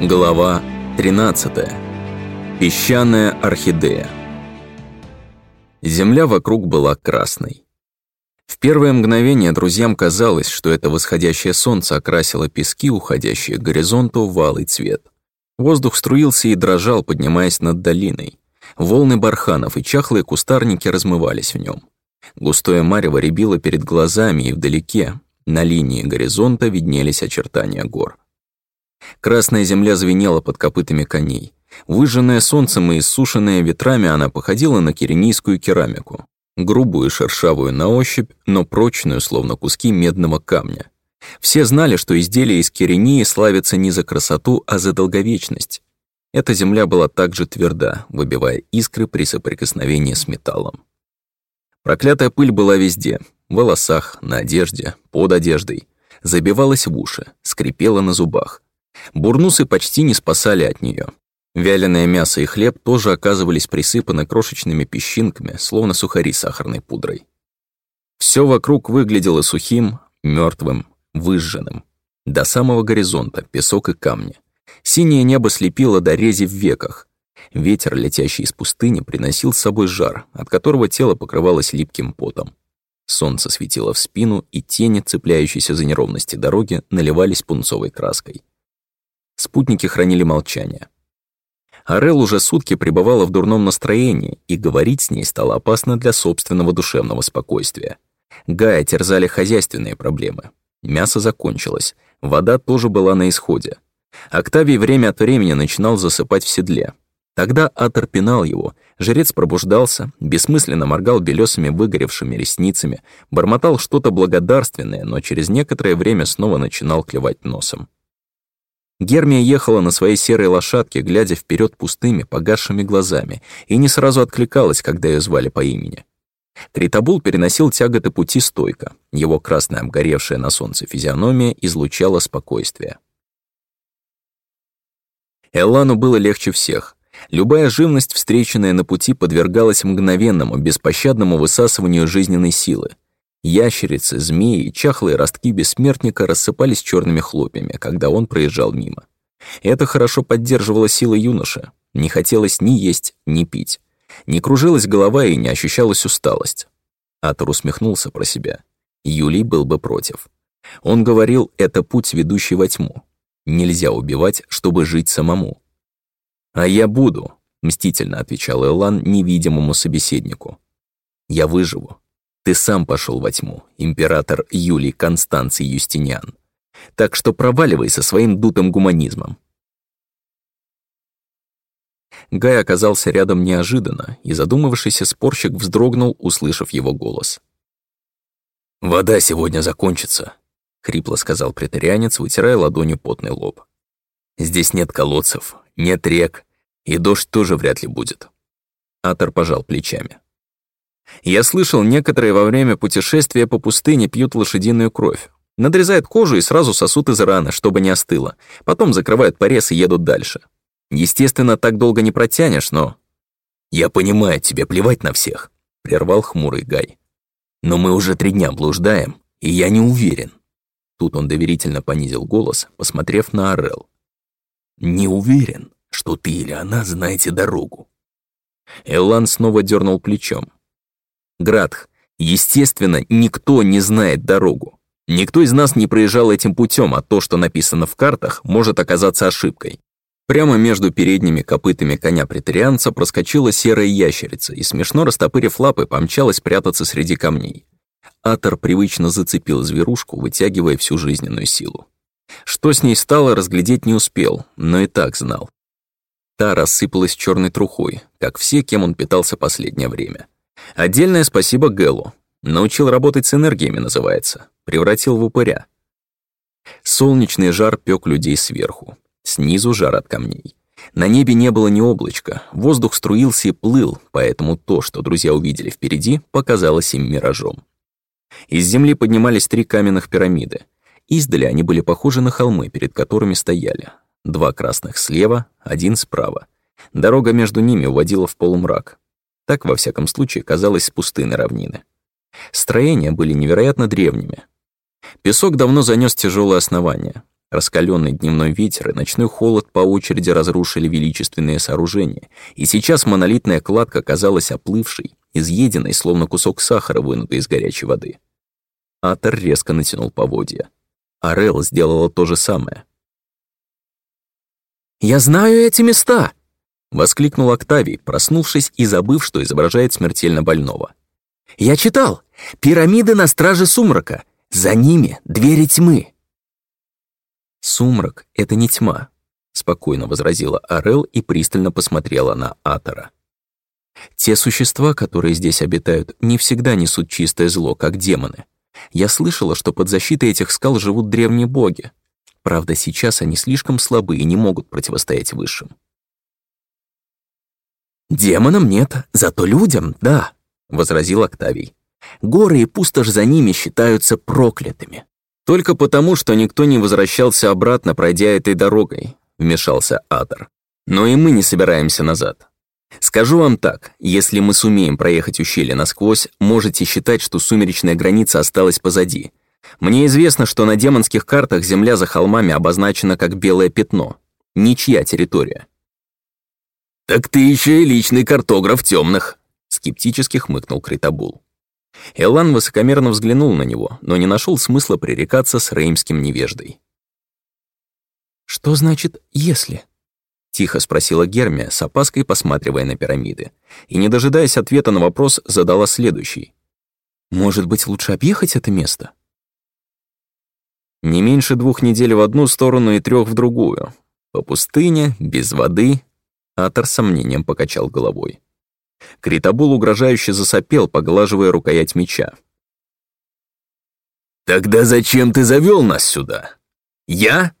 Глава 13. Песчаная орхидея. Земля вокруг была красной. В первое мгновение друзьям казалось, что это восходящее солнце окрасило пески, уходящие к горизонту, в алый цвет. Воздух струился и дрожал, поднимаясь над долиной. Волны барханов и чахлые кустарники размывались в нем. Густое марево рябило перед глазами, и вдалеке, на линии горизонта, виднелись очертания гор. Красная земля звенела под копытами коней. Выжженная солнцем и иссушенная ветрами, она походила на киренийскую керамику. Грубую шершавую на ощупь, но прочную, словно куски медного камня. Все знали, что изделия из кирении славятся не за красоту, а за долговечность. Эта земля была также тверда, выбивая искры при соприкосновении с металлом. Проклятая пыль была везде — в волосах, на одежде, под одеждой. Забивалась в уши, скрипела на зубах. Бурнусы почти не спасали от нее. Вяленое мясо и хлеб тоже оказывались присыпаны крошечными песчинками, словно сухари с сахарной пудрой. Все вокруг выглядело сухим, мертвым, выжженным. До самого горизонта песок и камни. Синее небо слепило до рези в веках. Ветер, летящий из пустыни, приносил с собой жар, от которого тело покрывалось липким потом. Солнце светило в спину, и тени, цепляющиеся за неровности дороги, наливались пунцовой краской. Спутники хранили молчание. Арел уже сутки пребывала в дурном настроении, и говорить с ней стало опасно для собственного душевного спокойствия. Гая терзали хозяйственные проблемы. Мясо закончилось, вода тоже была на исходе. Октавий время от времени начинал засыпать в седле. Тогда Атор пинал его, жрец пробуждался, бессмысленно моргал белесыми выгоревшими ресницами, бормотал что-то благодарственное, но через некоторое время снова начинал клевать носом. Гермия ехала на своей серой лошадке, глядя вперед пустыми, погасшими глазами, и не сразу откликалась, когда ее звали по имени. Тритабул переносил тяготы пути стойко. Его красная обгоревшая на солнце физиономия излучала спокойствие. Эллану было легче всех. Любая живность, встреченная на пути, подвергалась мгновенному, беспощадному высасыванию жизненной силы. Ящерицы, змеи, чахлые ростки бессмертника рассыпались черными хлопьями, когда он проезжал мимо. Это хорошо поддерживало силы юноши. Не хотелось ни есть, ни пить. Не кружилась голова и не ощущалась усталость. Атор усмехнулся про себя. Юлий был бы против. Он говорил, это путь, ведущий во тьму. Нельзя убивать, чтобы жить самому. «А я буду», — мстительно отвечал Элан невидимому собеседнику. «Я выживу, ты сам пошел во тьму, император Юлий Констанций Юстиниан. Так что проваливай со своим дутым гуманизмом. Гай оказался рядом неожиданно, и задумавшийся спорщик вздрогнул, услышав его голос. «Вода сегодня закончится», — хрипло сказал претарианец, вытирая ладонью потный лоб. «Здесь нет колодцев, нет рек, и дождь тоже вряд ли будет». Атор пожал плечами. Я слышал, некоторые во время путешествия по пустыне пьют лошадиную кровь. Надрезают кожу и сразу сосут из раны, чтобы не остыло. Потом закрывают порез и едут дальше. Естественно, так долго не протянешь, но... «Я понимаю, тебе плевать на всех», — прервал хмурый Гай. «Но мы уже три дня блуждаем, и я не уверен». Тут он доверительно понизил голос, посмотрев на Орел. «Не уверен, что ты или она знаете дорогу». Эллан снова дернул плечом. Градх, естественно, никто не знает дорогу. Никто из нас не проезжал этим путем, а то, что написано в картах, может оказаться ошибкой. Прямо между передними копытами коня-претарианца проскочила серая ящерица и, смешно растопырив лапы, помчалась прятаться среди камней. Атор привычно зацепил зверушку, вытягивая всю жизненную силу. Что с ней стало, разглядеть не успел, но и так знал. Та рассыпалась черной трухой, как все, кем он питался последнее время. Отдельное спасибо Гэлу. Научил работать с энергиями, называется. Превратил в упыря. Солнечный жар пёк людей сверху. Снизу жар от камней. На небе не было ни облачка, воздух струился и плыл, поэтому то, что друзья увидели впереди, показалось им миражом. Из земли поднимались три каменных пирамиды. Издали они были похожи на холмы, перед которыми стояли. Два красных слева, один справа. Дорога между ними уводила в полумрак. Так, во всяком случае, казалось с пустыны равнины. Строения были невероятно древними. Песок давно занес тяжелое основание. Раскаленный дневной ветер и ночной холод по очереди разрушили величественные сооружения, и сейчас монолитная кладка казалась оплывшей, изъеденной, словно кусок сахара, вынутый из горячей воды. Атор резко натянул поводья. Арел сделала то же самое. «Я знаю эти места!» — воскликнул Октавий, проснувшись и забыв, что изображает смертельно больного. «Я читал! Пирамиды на страже сумрака! За ними двери тьмы!» «Сумрак — это не тьма», — спокойно возразила Арел и пристально посмотрела на Атора. «Те существа, которые здесь обитают, не всегда несут чистое зло, как демоны. Я слышала, что под защитой этих скал живут древние боги. Правда, сейчас они слишком слабы и не могут противостоять высшим». «Демонам нет, зато людям — да», — возразил Октавий. «Горы и пустошь за ними считаются проклятыми». «Только потому, что никто не возвращался обратно, пройдя этой дорогой», — вмешался Атор. «Но и мы не собираемся назад. Скажу вам так, если мы сумеем проехать ущелье насквозь, можете считать, что сумеречная граница осталась позади. Мне известно, что на демонских картах земля за холмами обозначена как белое пятно. Ничья территория». «Так ты еще и личный картограф темных», — скептически хмыкнул Критабул. Элан высокомерно взглянул на него, но не нашел смысла пререкаться с реймским невеждой. «Что значит «если»?» — тихо спросила Гермия, с опаской посматривая на пирамиды, и, не дожидаясь ответа на вопрос, задала следующий. «Может быть, лучше объехать это место?» Не меньше двух недель в одну сторону и трех в другую. По пустыне, без воды. Атор сомнением покачал головой. Критабул угрожающе засопел, поглаживая рукоять меча. «Тогда зачем ты завел нас сюда? Я?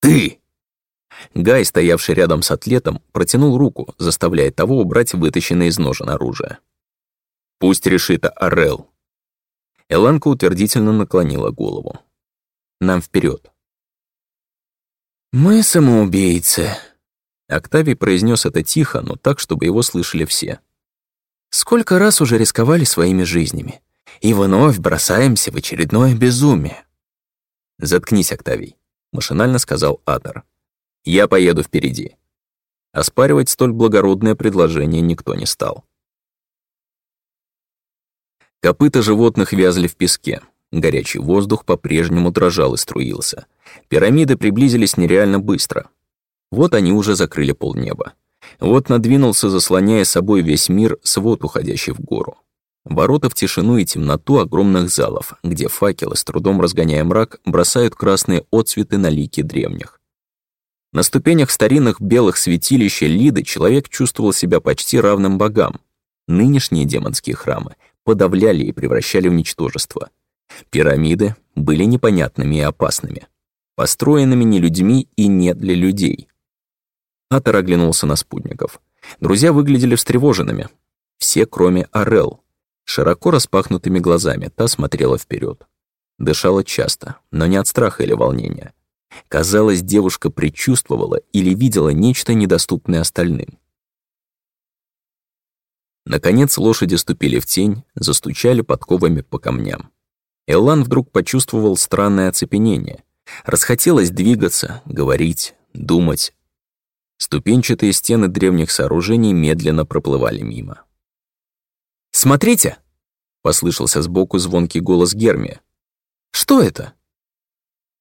Ты?» Гай, стоявший рядом с атлетом, протянул руку, заставляя того убрать вытащенное из ножен оружие. «Пусть решит Орел». Эланка утвердительно наклонила голову. «Нам вперед. «Мы самоубийцы», Октавий произнес это тихо, но так, чтобы его слышали все. Сколько раз уже рисковали своими жизнями, и вновь бросаемся в очередное безумие. «Заткнись, Октавий», — машинально сказал Атор. «Я поеду впереди». Оспаривать столь благородное предложение никто не стал. Копыта животных вязли в песке. Горячий воздух по-прежнему дрожал и струился. Пирамиды приблизились нереально быстро. Вот они уже закрыли полнеба. Вот надвинулся, заслоняя собой весь мир, свод, уходящий в гору. Ворота в тишину и темноту огромных залов, где факелы, с трудом разгоняя мрак, бросают красные отцветы на лики древних. На ступенях старинных белых святилищ Лиды человек чувствовал себя почти равным богам. Нынешние демонские храмы подавляли и превращали в ничтожество. Пирамиды были непонятными и опасными, построенными не людьми и не для людей. Атор оглянулся на спутников. Друзья выглядели встревоженными. Все, кроме Орел. Широко распахнутыми глазами та смотрела вперед. Дышала часто, но не от страха или волнения. Казалось, девушка предчувствовала или видела нечто недоступное остальным. Наконец лошади ступили в тень, застучали подковами по камням. Эллан вдруг почувствовал странное оцепенение. Расхотелось двигаться, говорить, думать, Ступенчатые стены древних сооружений медленно проплывали мимо. «Смотрите!» — послышался сбоку звонкий голос Герми. «Что это?»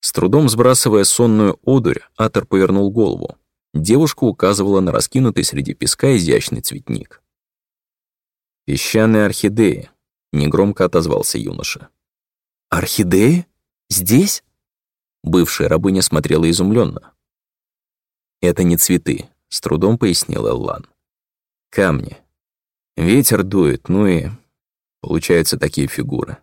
С трудом сбрасывая сонную одурь, Атор повернул голову. Девушка указывала на раскинутый среди песка изящный цветник. «Песчаные орхидеи», — негромко отозвался юноша. «Орхидеи? Здесь?» Бывшая рабыня смотрела изумленно. «Это не цветы», — с трудом пояснил Эллан. «Камни. Ветер дует, ну и получаются такие фигуры».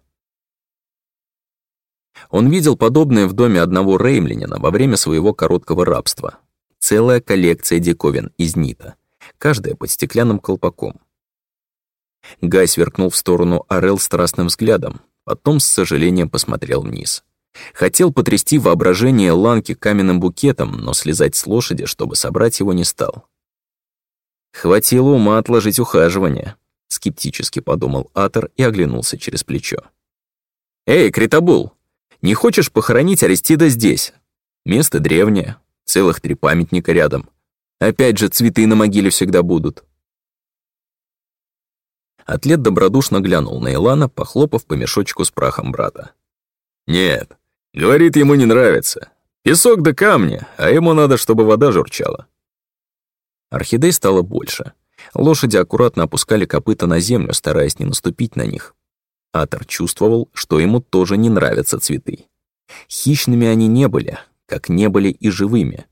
Он видел подобное в доме одного реймлинина во время своего короткого рабства. Целая коллекция диковин из нита, каждая под стеклянным колпаком. Гай сверкнул в сторону Орел страстным взглядом, потом с сожалением посмотрел вниз. Хотел потрясти воображение Ланки каменным букетом, но слезать с лошади, чтобы собрать его, не стал. «Хватило ума отложить ухаживание», — скептически подумал Атор и оглянулся через плечо. «Эй, Критабул, не хочешь похоронить Аристида здесь? Место древнее, целых три памятника рядом. Опять же, цветы на могиле всегда будут. Атлет добродушно глянул на Илана, похлопав по мешочку с прахом брата. «Нет, говорит, ему не нравится. Песок да камни, а ему надо, чтобы вода журчала». Орхидей стало больше. Лошади аккуратно опускали копыта на землю, стараясь не наступить на них. Атор чувствовал, что ему тоже не нравятся цветы. Хищными они не были, как не были и живыми.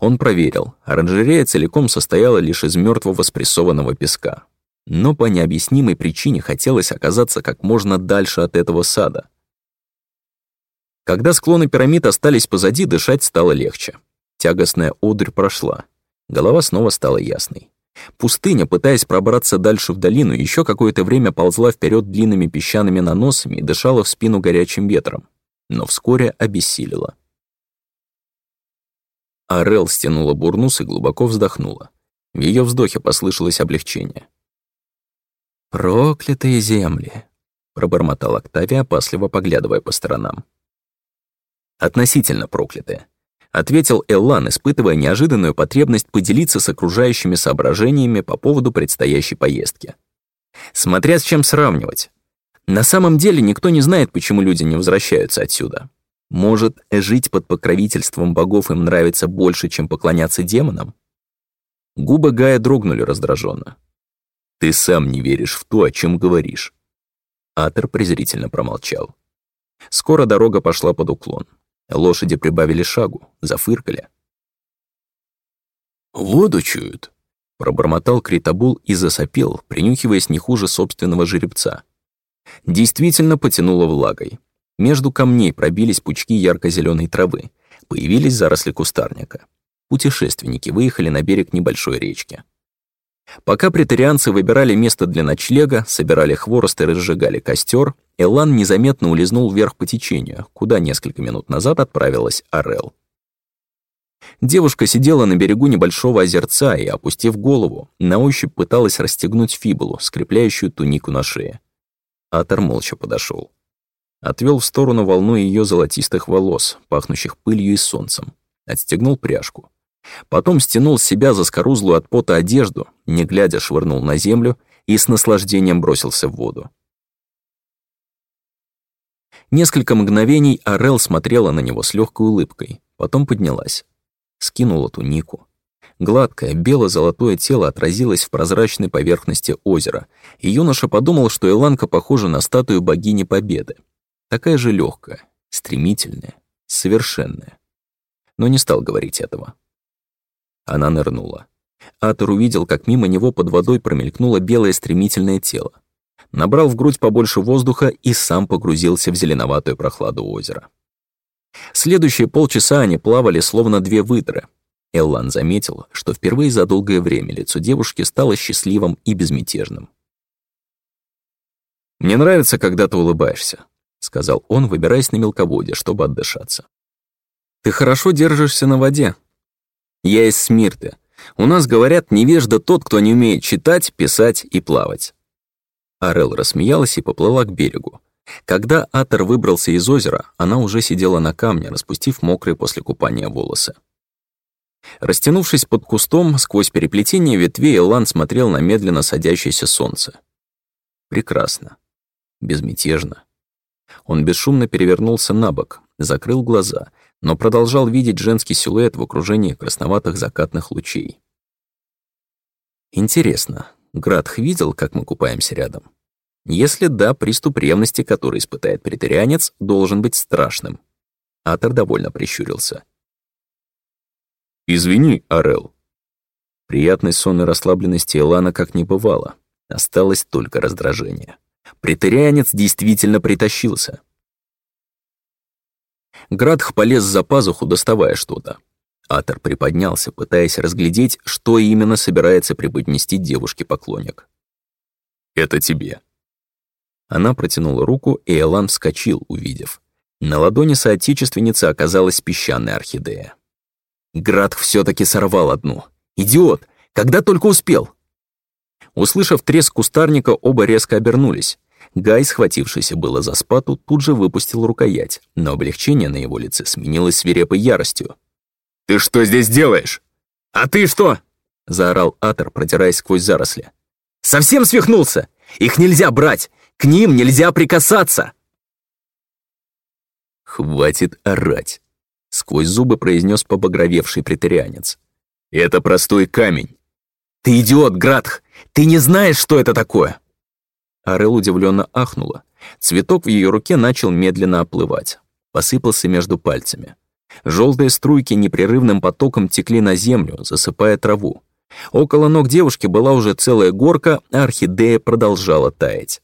Он проверил, оранжерея целиком состояла лишь из мертвого спрессованного песка. Но по необъяснимой причине хотелось оказаться как можно дальше от этого сада. Когда склоны пирамид остались позади, дышать стало легче. Тягостная одрь прошла. Голова снова стала ясной. Пустыня, пытаясь пробраться дальше в долину, еще какое-то время ползла вперед длинными песчаными наносами и дышала в спину горячим ветром, но вскоре обессилила. Арел стянула бурнус и глубоко вздохнула. В ее вздохе послышалось облегчение. «Проклятые земли!» — пробормотал Октавия, опасливо поглядывая по сторонам. «Относительно проклятые», — ответил Эллан, испытывая неожиданную потребность поделиться с окружающими соображениями по поводу предстоящей поездки. Смотря с чем сравнивать. На самом деле никто не знает, почему люди не возвращаются отсюда. Может, жить под покровительством богов им нравится больше, чем поклоняться демонам? Губы Гая дрогнули раздраженно. Ты сам не веришь в то, о чем говоришь. Атер презрительно промолчал. Скоро дорога пошла под уклон. Лошади прибавили шагу, зафыркали. «Воду чуют», — пробормотал Критабул и засопел, принюхиваясь не хуже собственного жеребца. Действительно потянуло влагой. Между камней пробились пучки ярко зеленой травы. Появились заросли кустарника. Путешественники выехали на берег небольшой речки. Пока претарианцы выбирали место для ночлега, собирали хворост и разжигали костер, Элан незаметно улизнул вверх по течению, куда несколько минут назад отправилась Арел. Девушка сидела на берегу небольшого озерца и, опустив голову, на ощупь пыталась расстегнуть фибулу, скрепляющую тунику на шее. Атор молча подошел. Отвел в сторону волну ее золотистых волос, пахнущих пылью и солнцем. Отстегнул пряжку. Потом стянул с себя заскорузлую от пота одежду, не глядя швырнул на землю и с наслаждением бросился в воду. Несколько мгновений Арел смотрела на него с легкой улыбкой, потом поднялась. Скинула тунику. Гладкое, бело-золотое тело отразилось в прозрачной поверхности озера, и юноша подумал, что Иланка похожа на статую богини Победы. Такая же легкая, стремительная, совершенная. Но не стал говорить этого. Она нырнула. Атор увидел, как мимо него под водой промелькнуло белое стремительное тело. Набрал в грудь побольше воздуха и сам погрузился в зеленоватую прохладу озера. Следующие полчаса они плавали, словно две выдры. Эллан заметил, что впервые за долгое время лицо девушки стало счастливым и безмятежным. «Мне нравится, когда ты улыбаешься», — сказал он, выбираясь на мелководье, чтобы отдышаться. «Ты хорошо держишься на воде, я из Смирты. У нас говорят, невежда тот, кто не умеет читать, писать и плавать». Арел рассмеялась и поплыла к берегу. Когда Атор выбрался из озера, она уже сидела на камне, распустив мокрые после купания волосы. Растянувшись под кустом, сквозь переплетение ветвей, Элан смотрел на медленно садящееся солнце. Прекрасно. Безмятежно. Он бесшумно перевернулся на бок, закрыл глаза но продолжал видеть женский силуэт в окружении красноватых закатных лучей. Интересно, Градх видел, как мы купаемся рядом? Если да, приступ ревности, который испытает претарианец, должен быть страшным. Атор довольно прищурился. «Извини, Арел». Приятной сонной расслабленности Элана как не бывало. Осталось только раздражение. Претарианец действительно притащился. Градх полез за пазуху, доставая что-то. Атор приподнялся, пытаясь разглядеть, что именно собирается преподнести девушке-поклонник. «Это тебе». Она протянула руку, и Элан вскочил, увидев. На ладони соотечественницы оказалась песчаная орхидея. Градх все таки сорвал одну. «Идиот! Когда только успел!» Услышав треск кустарника, оба резко обернулись. Гай, схватившийся было за спату, тут же выпустил рукоять, но облегчение на его лице сменилось свирепой яростью. «Ты что здесь делаешь? А ты что?» — заорал Атор, продираясь сквозь заросли. «Совсем свихнулся? Их нельзя брать! К ним нельзя прикасаться!» «Хватит орать!» — сквозь зубы произнес побагровевший претарианец. «Это простой камень!» «Ты идиот, Градх! Ты не знаешь, что это такое!» Арел удивленно ахнула. Цветок в ее руке начал медленно оплывать. Посыпался между пальцами. Желтые струйки непрерывным потоком текли на землю, засыпая траву. Около ног девушки была уже целая горка, а орхидея продолжала таять.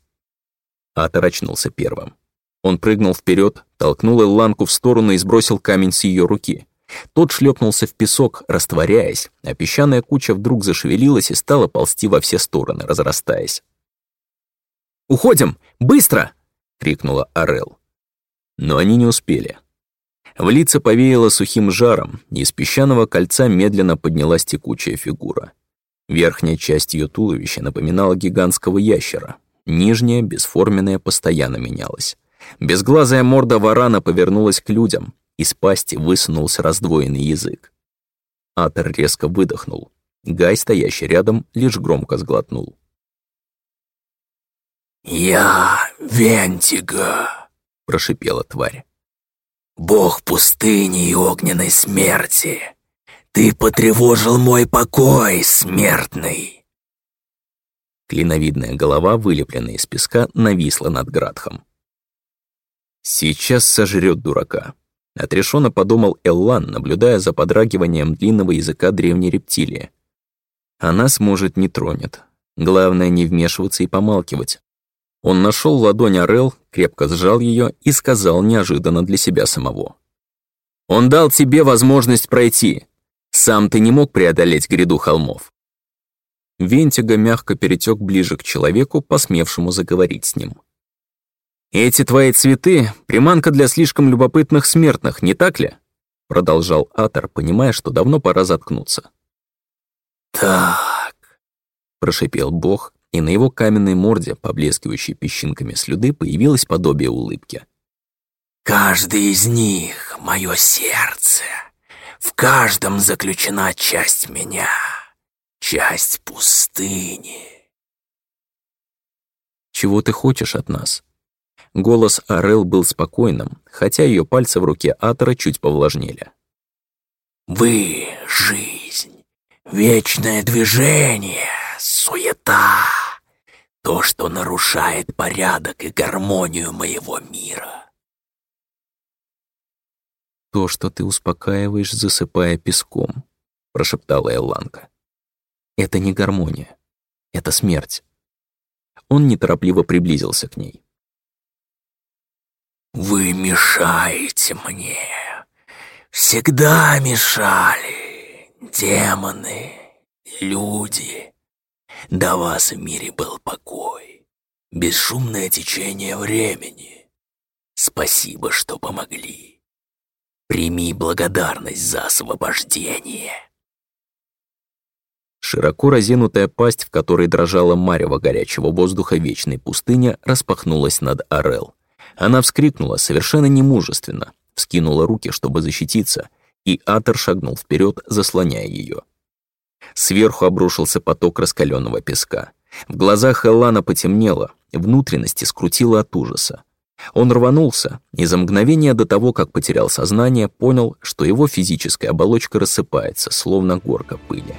Атор очнулся первым. Он прыгнул вперед, толкнул Элланку в сторону и сбросил камень с ее руки. Тот шлепнулся в песок, растворяясь, а песчаная куча вдруг зашевелилась и стала ползти во все стороны, разрастаясь. «Уходим! Быстро!» — крикнула Орел. Но они не успели. В лица повеяло сухим жаром, и из песчаного кольца медленно поднялась текучая фигура. Верхняя часть ее туловища напоминала гигантского ящера, нижняя, бесформенная, постоянно менялась. Безглазая морда варана повернулась к людям, из пасти высунулся раздвоенный язык. Атер резко выдохнул. Гай, стоящий рядом, лишь громко сглотнул. «Я Вентига», — прошипела тварь. «Бог пустыни и огненной смерти! Ты потревожил мой покой, смертный!» Клиновидная голова, вылепленная из песка, нависла над Градхом. «Сейчас сожрет дурака», — отрешенно подумал Эллан, наблюдая за подрагиванием длинного языка древней рептилии. «Она сможет не тронет. Главное не вмешиваться и помалкивать, он нашел ладонь Орел, крепко сжал ее и сказал неожиданно для себя самого. «Он дал тебе возможность пройти. Сам ты не мог преодолеть гряду холмов». Вентига мягко перетек ближе к человеку, посмевшему заговорить с ним. «Эти твои цветы — приманка для слишком любопытных смертных, не так ли?» Продолжал Атор, понимая, что давно пора заткнуться. «Так», — прошипел бог, и на его каменной морде, поблескивающей песчинками слюды, появилось подобие улыбки. «Каждый из них — мое сердце. В каждом заключена часть меня, часть пустыни». «Чего ты хочешь от нас?» Голос Арел был спокойным, хотя ее пальцы в руке Атора чуть повлажнели. «Вы — жизнь, вечное движение, суета». То, что нарушает порядок и гармонию моего мира. То, что ты успокаиваешь, засыпая песком, прошептала Элланка. Это не гармония, это смерть. Он неторопливо приблизился к ней. «Вы мешаете мне. Всегда мешали. Демоны, люди. До вас в мире был покой, бесшумное течение времени. Спасибо, что помогли. Прими благодарность за освобождение. Широко разинутая пасть, в которой дрожала марево горячего воздуха вечной пустыни, распахнулась над Орел. Она вскрикнула совершенно немужественно, вскинула руки, чтобы защититься, и Атер шагнул вперед, заслоняя ее. Сверху обрушился поток раскаленного песка. В глазах Эллана потемнело, внутренности скрутило от ужаса. Он рванулся, и за мгновение до того, как потерял сознание, понял, что его физическая оболочка рассыпается, словно горка пыли.